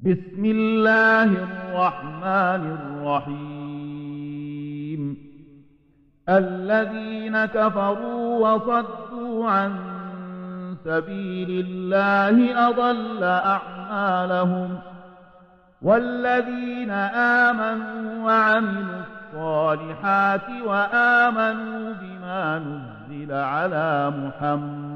بسم الله الرحمن الرحيم. الذين كفروا وصدوا عن سبيل الله أضل أعمالهم. والذين آمنوا وعملوا الصالحات وآمنوا بما نزل على محمد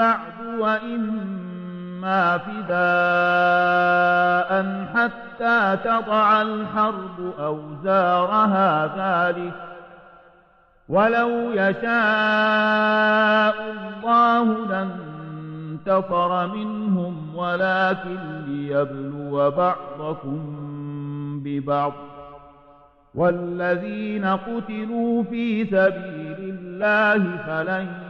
بعد وإما فداء حتى تضع الحرب أوزارها ذلك. ولو يشاء الله لانتصر منهم ولكن ليبلو بعضكم ببعض. والذين قتلوا في سبيل الله فلن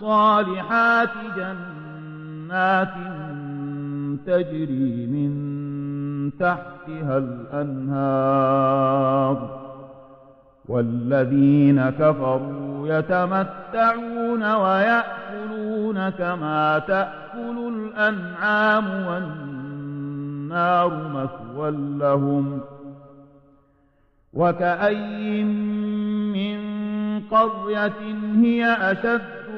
الصالحات جنات تجري من تحتها الأنهار والذين كفروا يتمتعون ويأكلون كما تأكل الأنعام والنار مثوى لهم وكأي من قرية هي أشد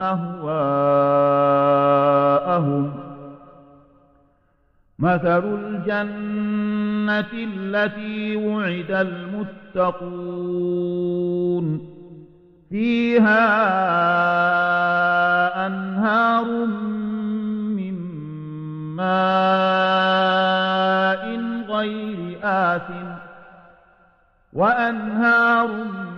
أهواءهم. مثل الجنة التي وعد المتقون. فيها أنهار من ماء غير آثم وأنهار من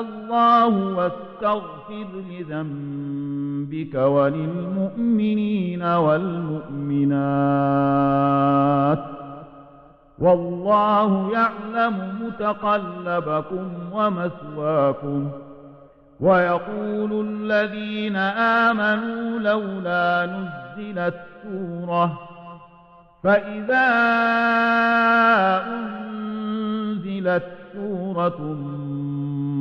الله واستغفر لذنبك وللمؤمنين والمؤمنات. والله يعلم متقلبكم ومثواكم. ويقول الذين آمنوا لولا نزلت سورة. فإذا أنزلت سورة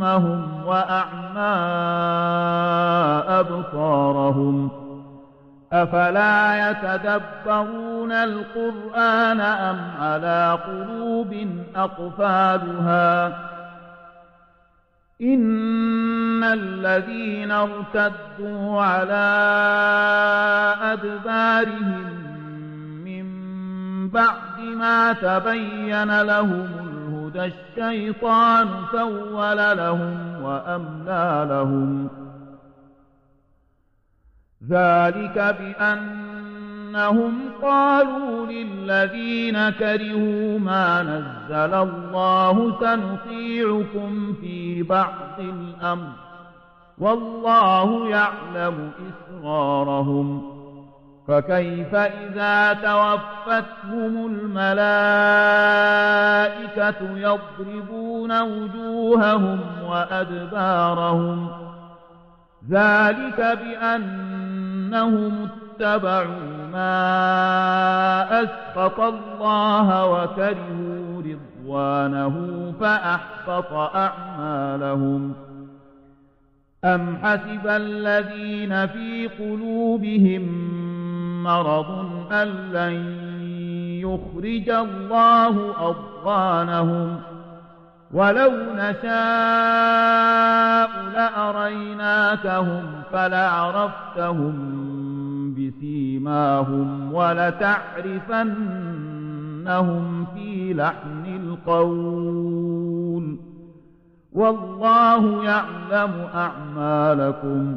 فأصمهم وأعمى أبصارهم أفلا يتدبرون القرآن أم على قلوب أقفالها إن الذين ارتدوا على أدبارهم من بعد ما تبين لهم الهدى الشيطان سول لهم وأملى لهم. ذلك بأنهم قالوا للذين كرهوا ما نزل الله سنطيعكم في بعض الأمر. والله يعلم إسرارهم. فكيف إذا توفتهم الملائكة يضربون وجوههم وأدبارهم ذلك بأنهم اتبعوا ما أسخط الله وكرهوا رضوانه فأحبط أعمالهم أم حسب الذين في قلوبهم مرض أن لن يخرج الله أضغانهم. ولو نشاء لأريناكهم فلعرفتهم بسيماهم ولتعرفنهم في لحن القول. والله يعلم أعمالكم.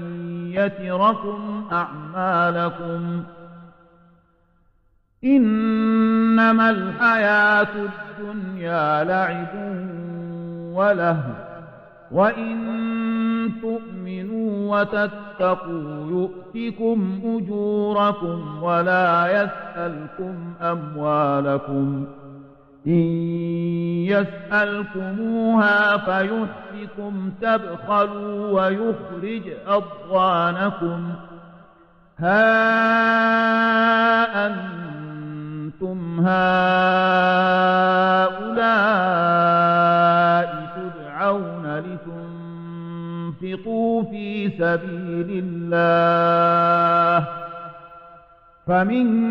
يتركم أعمالكم. إنما الحياة الدنيا لعب ولهو وإن تؤمنوا وتتقوا يؤتكم أجوركم ولا يسألكم أموالكم. إن يسألكموها فيحفكم تبخلوا ويخرج أضوانكم ها أنتم هؤلاء تدعون لتنفقوا في سبيل الله فمنكم